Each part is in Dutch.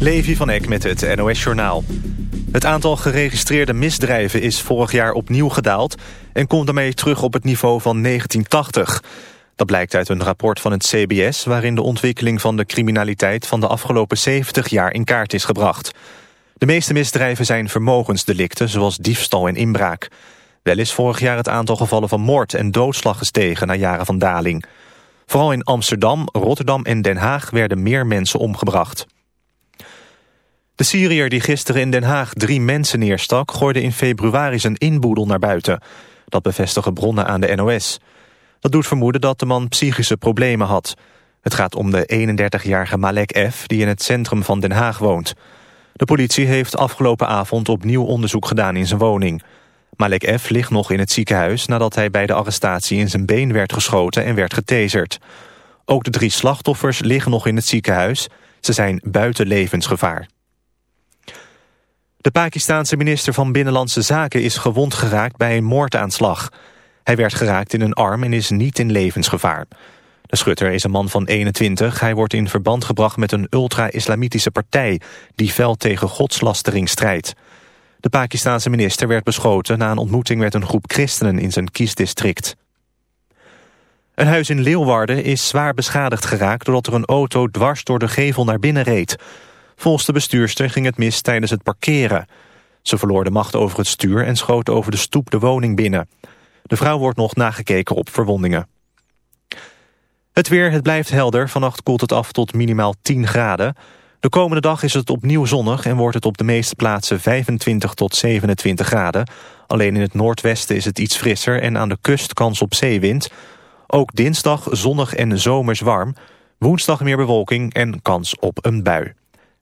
Levi van Eck met het NOS-journaal. Het aantal geregistreerde misdrijven is vorig jaar opnieuw gedaald... en komt daarmee terug op het niveau van 1980. Dat blijkt uit een rapport van het CBS... waarin de ontwikkeling van de criminaliteit van de afgelopen 70 jaar in kaart is gebracht. De meeste misdrijven zijn vermogensdelicten, zoals diefstal en inbraak. Wel is vorig jaar het aantal gevallen van moord en doodslag gestegen... na jaren van daling. Vooral in Amsterdam, Rotterdam en Den Haag werden meer mensen omgebracht. De Syriër die gisteren in Den Haag drie mensen neerstak... gooide in februari zijn inboedel naar buiten. Dat bevestigen bronnen aan de NOS. Dat doet vermoeden dat de man psychische problemen had. Het gaat om de 31-jarige Malek F. die in het centrum van Den Haag woont. De politie heeft afgelopen avond opnieuw onderzoek gedaan in zijn woning. Malek F. ligt nog in het ziekenhuis nadat hij bij de arrestatie in zijn been werd geschoten en werd getaserd. Ook de drie slachtoffers liggen nog in het ziekenhuis. Ze zijn buiten levensgevaar. De Pakistaanse minister van Binnenlandse Zaken is gewond geraakt bij een moordaanslag. Hij werd geraakt in een arm en is niet in levensgevaar. De schutter is een man van 21. Hij wordt in verband gebracht met een ultra-islamitische partij... die fel tegen godslastering strijdt. De Pakistaanse minister werd beschoten na een ontmoeting met een groep christenen in zijn kiesdistrict. Een huis in Leeuwarden is zwaar beschadigd geraakt doordat er een auto dwars door de gevel naar binnen reed. Volgens de bestuurster ging het mis tijdens het parkeren. Ze verloor de macht over het stuur en schoot over de stoep de woning binnen. De vrouw wordt nog nagekeken op verwondingen. Het weer, het blijft helder. Vannacht koelt het af tot minimaal 10 graden. De komende dag is het opnieuw zonnig en wordt het op de meeste plaatsen 25 tot 27 graden. Alleen in het noordwesten is het iets frisser en aan de kust kans op zeewind. Ook dinsdag zonnig en zomers warm. Woensdag meer bewolking en kans op een bui.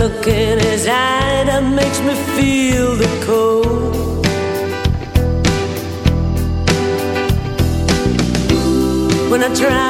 look in his eye that makes me feel the cold. When I try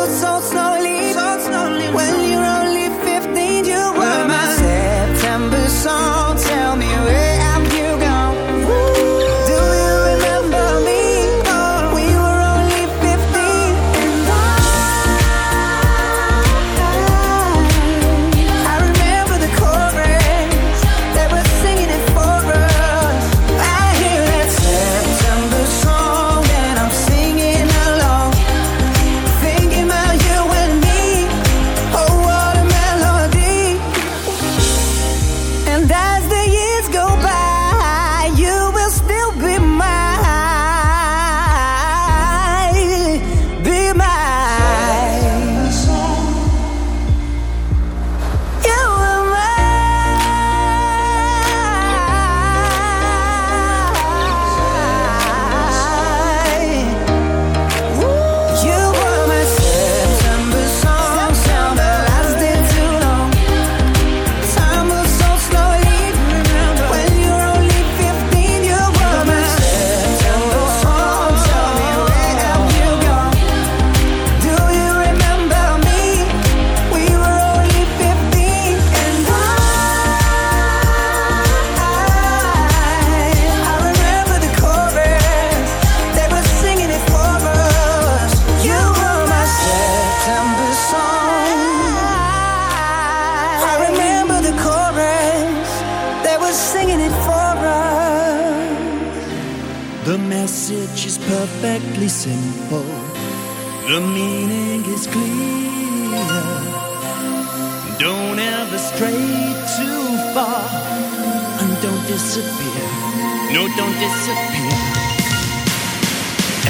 No, don't disappear.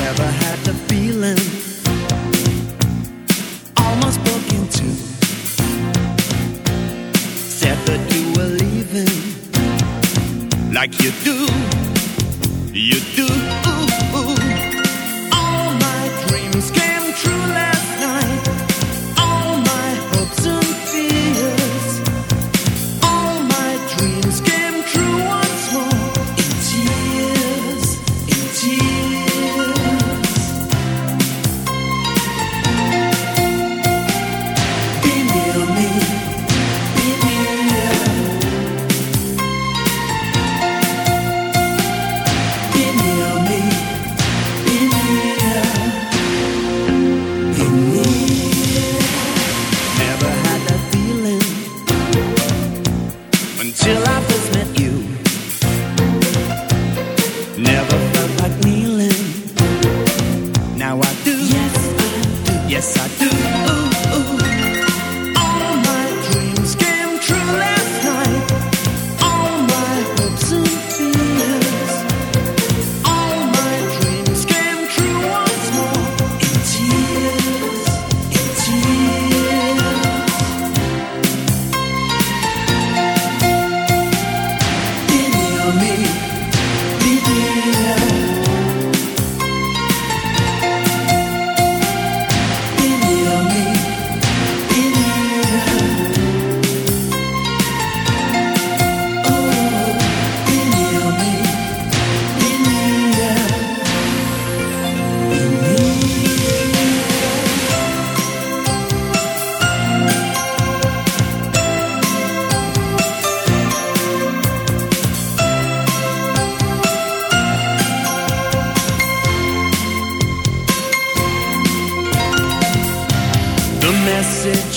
Ever had the feeling? Almost broken too. Said that you were leaving. Like you do. You do.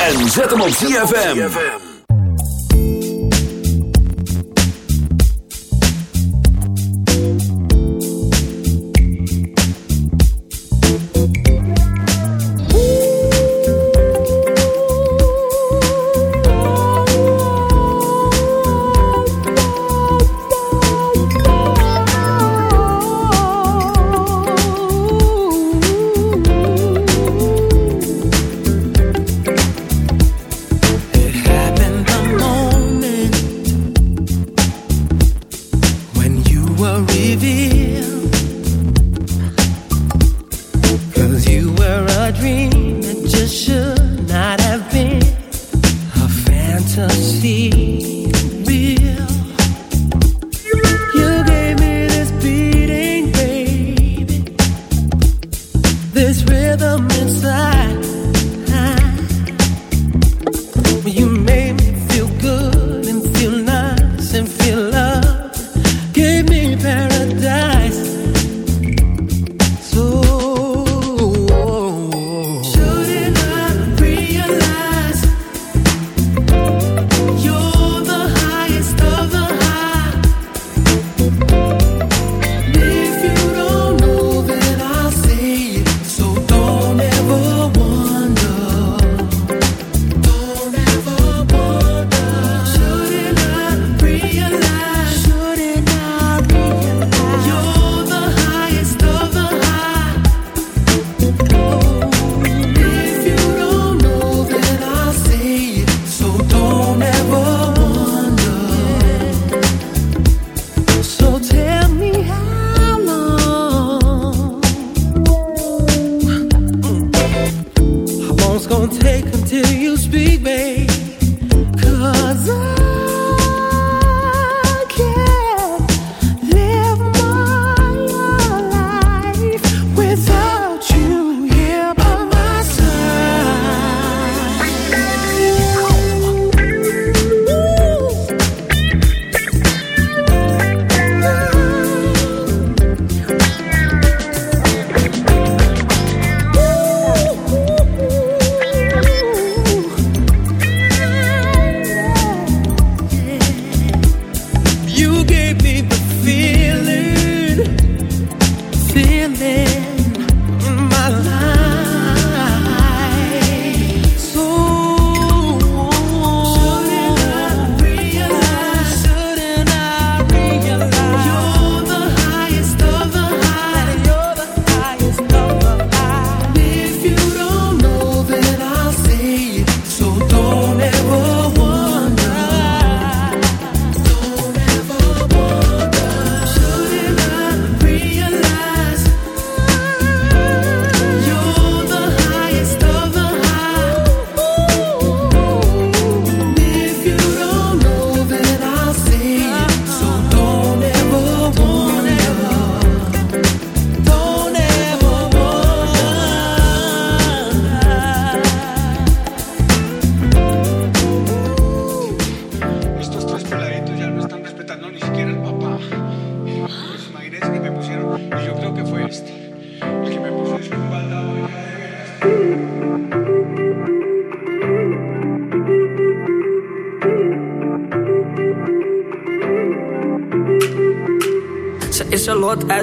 En zet hem op ZFM.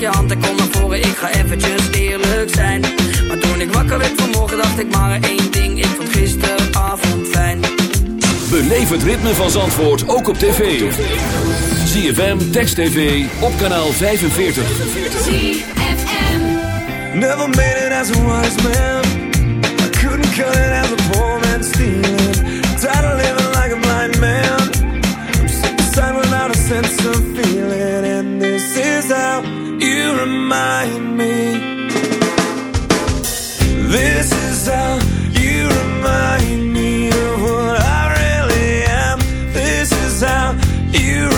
pak je hand en kom naar voren. Ik ga eventjes eerlijk zijn. Maar toen ik wakker werd vanmorgen, dacht ik maar één ding. Ik vond gisteravond fijn. Beleef het ritme van Zandvoort ook op tv. ZFM, Text TV, op kanaal 45. Never made it as a wise man. I couldn't cut it as a poor man stealing. Tired of living like a blind man. I'm sick aside without a sense of feeling. Remind me. This is how you remind me of what I really am. This is how you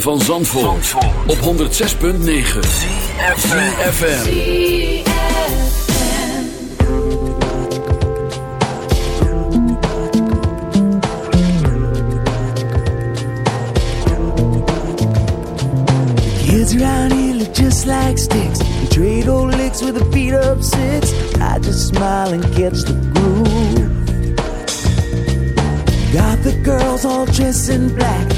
van Zandvoort, Zandvoort. op 106.9 CFFM Kids around here look just like sticks. We trade old licks with a beat up six. I just smile and catch the groove. Got the girls all dressed in black.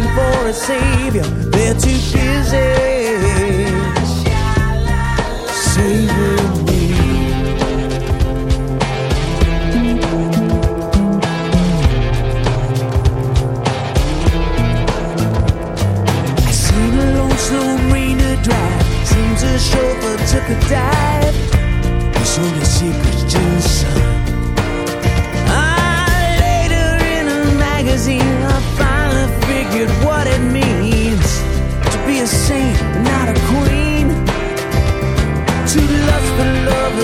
looking for a savior, they're too busy saving me. I a lone. Seems chauffeur took a dive.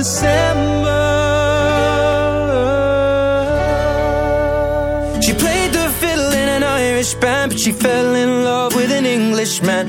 December. She played the fiddle in an Irish band, but she fell in love with an Englishman.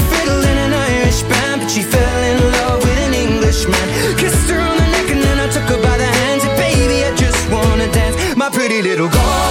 Englishman. Kissed her on the neck and then I took her by the hands. And baby, I just wanna dance, my pretty little Galway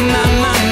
na na na